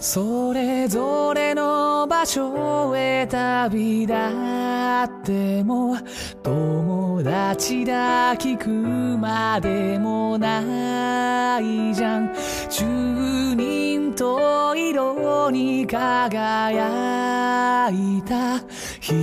それぞれの場所へ旅立っても友達だ聞くまでもないじゃん。十人と色に輝いた日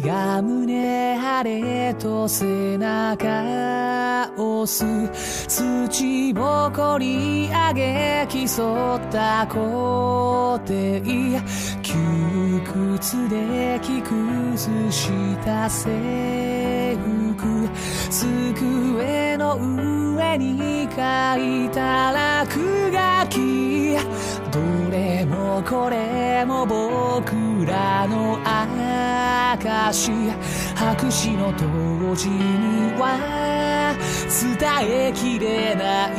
々が胸晴れと背中を押す土ぼこり上げ競った校庭窮屈で着崩した制服机の上に書いた落書きどれこれも僕らの証白紙の当時には伝えきれない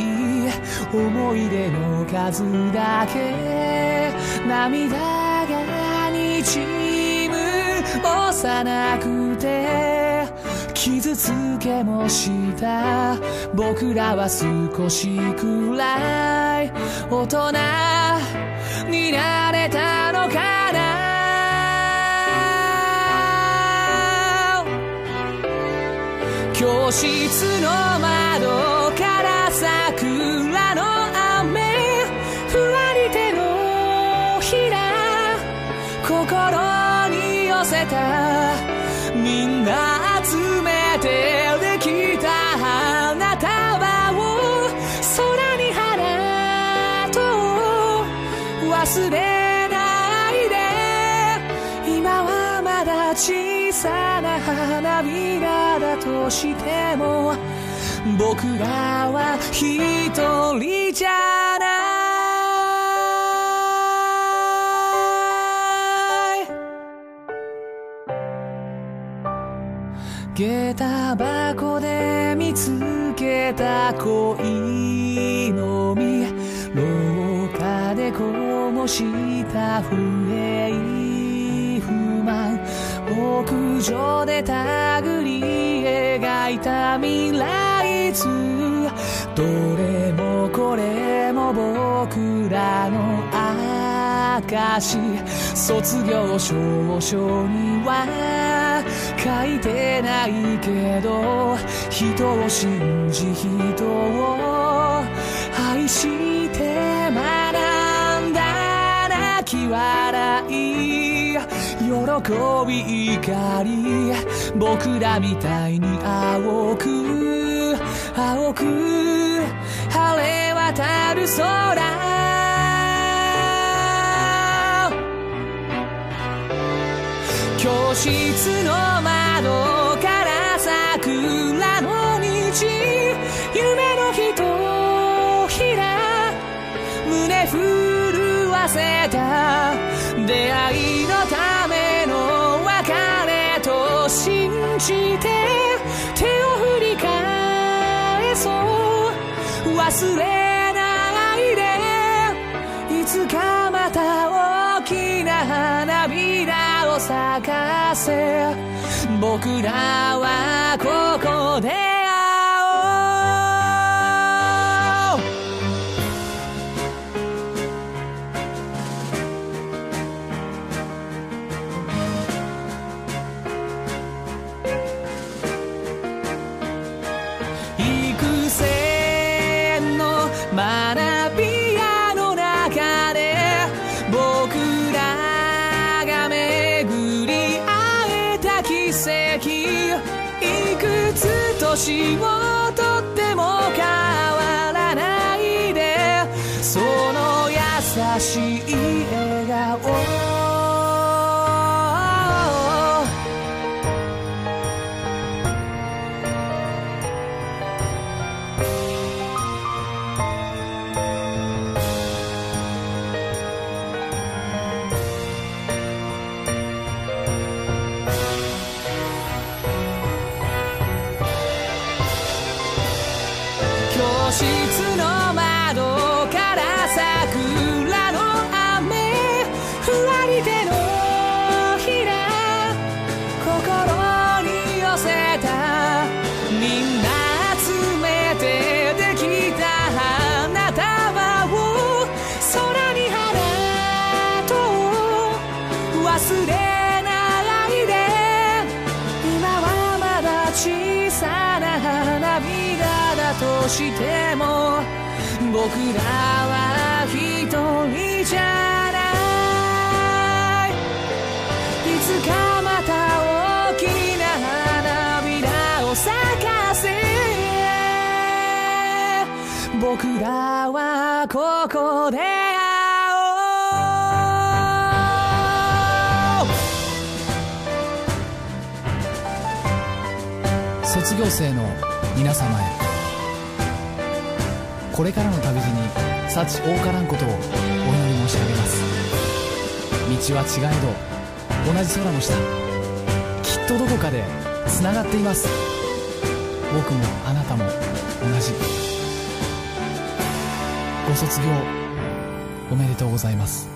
思い出の数だけ涙がにじむ幼くて傷つけもした僕らは少しくらい大人になれたのかな？教室の窓から桜の雨ふわり手のひら心に寄せたみんな集めて忘れないで。今はまだ小さな花びらだとしても僕らは一人じゃない。下駄箱で見つけた恋の実。廊下でこした不平不満屋上で手繰り描いた未来図どれもこれも僕らの証卒業証書には書いてないけど人を信じ人を愛しき笑い喜び怒り僕らみたいに青く青く晴れ渡る空教室の窓から桜の道夢のひとひら胸震せた出会いのための別れと信じて手を振り返そう忘れないでいつかまた大きな花びらを咲かせ僕らはここで年をとっても変わらないで。その優しい笑顔。室のしても僕らは一人じゃない。いつかまた大きな花びらを咲かせ僕らはここで会おう。卒業生の皆様へ。これからの旅路に幸多からんことをお祈り申し上げます。道は違えど同じ空の下きっとどこかでつながっています。僕もあなたも同じ。ご卒業おめでとうございます。